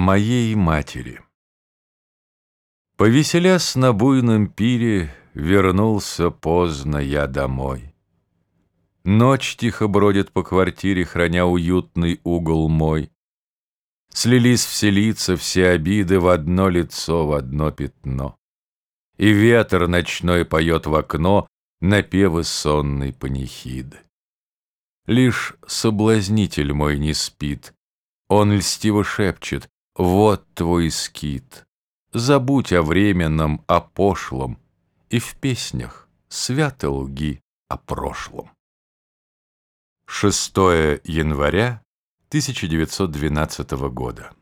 Моей матери Повеселясь на буйном пире, Вернулся поздно я домой. Ночь тихо бродит по квартире, Храня уютный угол мой. Слились все лица, все обиды В одно лицо, в одно пятно. И ветер ночной поет в окно Напевы сонной панихиды. Лишь соблазнитель мой не спит, Он льстиво шепчет, вот твой скит. Забудь о временном, о пошлом, И в песнях свято лги о прошлом. 6 января 1912 года.